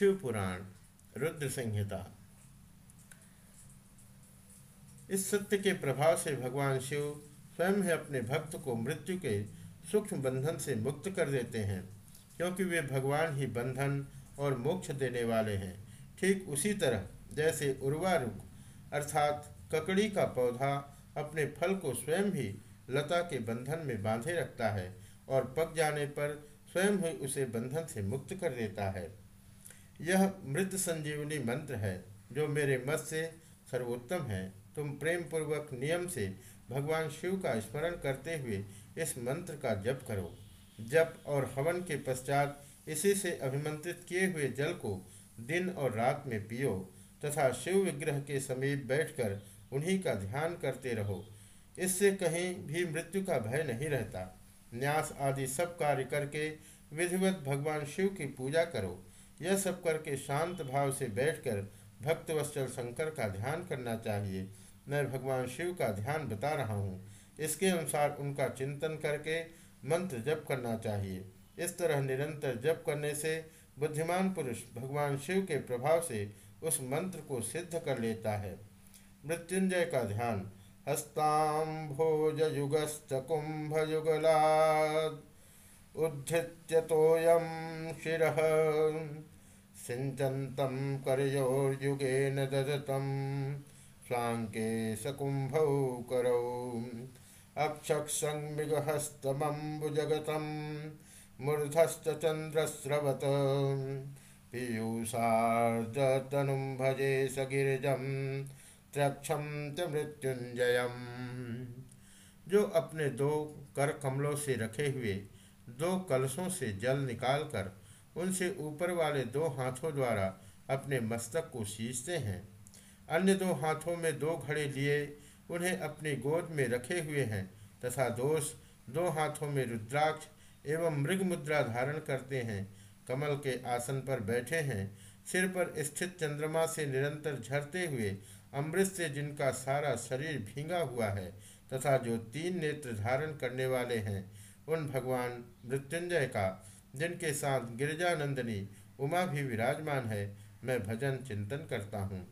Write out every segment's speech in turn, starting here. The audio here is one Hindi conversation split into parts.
शिव पुराण रुद्र संहिता। इस सत्य के प्रभाव से भगवान शिव स्वयं ही अपने भक्त को मृत्यु के सूक्ष्म बंधन से मुक्त कर देते हैं, क्योंकि वे भगवान ही बंधन और मोक्ष देने वाले हैं। ठीक उसी तरह, जैसे उर्वारुक अर्थात ककड़ी का पौधा अपने फल को स्वयं ही लता के बंधन में बांधे रखता है और पक जाने पर स्वयं ही उसे बंधन से मुक्त कर देता है। यह मृत संजीवनी मंत्र है, जो मेरे मत से सर्वोत्तम है। तुम प्रेम पूर्वक नियम से भगवान शिव का स्मरण करते हुए इस मंत्र का जप करो। जप और हवन के पश्चात इसी से अभिमंत्रित किए हुए जल को दिन और रात में पियो, तथा शिव विग्रह के समीप बैठकर उन्हीं का ध्यान करते रहो। इससे कहीं भी मृत्यु का भय नहीं रहता। न्यास आदि सब कार्य करके विधिवत भगवान शिव की पूजा करो। यह सब करके शांत भाव से बैठकर भक्तवत्सल शंकर का ध्यान करना चाहिए। मैं भगवान शिव का ध्यान बता रहा हूँ। इसके अनुसार उनका चिंतन करके मंत्र जप करना चाहिए। इस तरह निरंतर जप करने से बुद्धिमान पुरुष भगवान शिव के प्रभाव से उस मंत्र को सिद्ध कर लेता है। मृत्युंजय का ध्यान हस्ताम्भोजयुगस्तकुम्भयुगलाद् उद्धृत्यतोऽयं शिरः। सिञ्चन्तं करयोर्युगेन ददतं स्वाङ्के सकुम्भौ करौ। अक्षक्षङ्मिगहस्तमम्बुजगतं मूर्धश्चन्द्रस्रवत्। पीयूषार्जतनुं भजे सगिरिजम् त्रक्षम च मृत्युंजयम जो अपने दो कर कमलों से रखे हुए दो कलशों से जल निकालकर उनसे ऊपर वाले दो हाथों द्वारा अपने मस्तक को सींचते हैं। अन्य दो हाथों में दो घड़े लिए उन्हें अपनी गोद में रखे हुए हैं तथा दोष दो हाथों में रुद्राक्ष एवं मृग मुद्रा धारण करते हैं। कमल के आसन पर बैठे हैं। सिर पर स्थित चंद्रमा से निरंतर झरते हुए अमृत से जिनका सारा शरीर भींगा हुआ है तथा जो तीन नेत्र धारण करने वाले हैं उन भगवान मृत्युंजय का, जिनके साथ गिरजानंदनी उमा भी विराजमान है, मैं भजन चिंतन करता हूँ।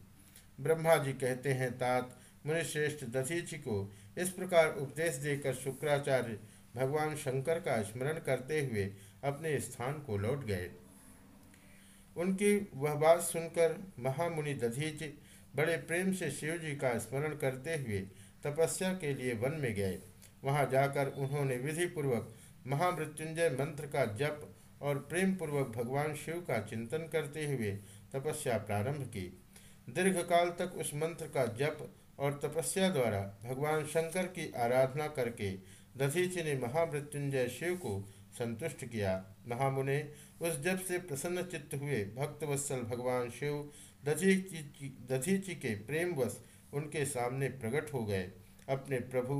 ब्रह्मा जी कहते हैं, तात, मुनिश्रेष्ठ दधीचि को इस प्रकार उपदेश देकर शुक्राचार्य भगवान शंकर का स्मरण करते हुए अपने स्थान को लौट गए। उनकी वह बात सुनकर महामुनि दधीच बड़े प्रेम से शिव जी का स्मरण करते हुए तपस्या के लिए वन में गए। वहाँ जाकर उन्होंने विधि पूर्वक महामृत्युंजय मंत्र का जप और प्रेम पूर्वक भगवान शिव का चिंतन करते हुए तपस्या प्रारंभ की। दीर्घकाल तक उस मंत्र का जप और तपस्या द्वारा भगवान शंकर की आराधना करके दधीचि ने महामृत्युंजय शिव को संतुष्ट किया। महामुने उस जप से प्रसन्न चित्त हुए भक्तवत्सल भगवान शिव दधीची दधीची के प्रेमवश उनके सामने प्रकट हो गए। अपने प्रभु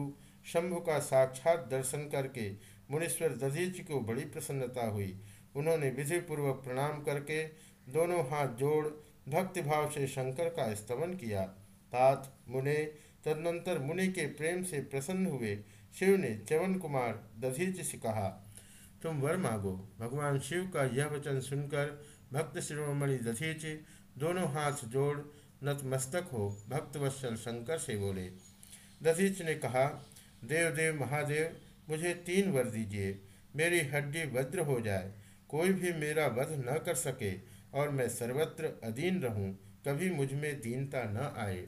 शंभु का साक्षात दर्शन करके मुनीश्वर दधीची को बड़ी प्रसन्नता हुई। उन्होंने विधिपूर्वक प्रणाम करके दोनों हाथ जोड़ भक्तिभाव से शंकर का स्तमन किया। तात मुने तदनंतर मुनि के प्रेम से प्रसन्न हुए। शिव ने च्यवन कुमार दधीच से कहा, तुम वर मांगो। भगवान शिव का यह वचन सुनकर भक्त शिरोमणि दधीच दोनों हाथ जोड़ नतमस्तक हो। भक्तवत्सल शंकर से बोले दधीच ने कहा देव देव महादेव, मुझे तीन वर दीजिए। मेरी हड्डी वज्र हो जाए, कोई भी मेरा वध न कर सके, और मैं सर्वत्र अधीन रहूँ, कभी मुझमें दीनता न आए।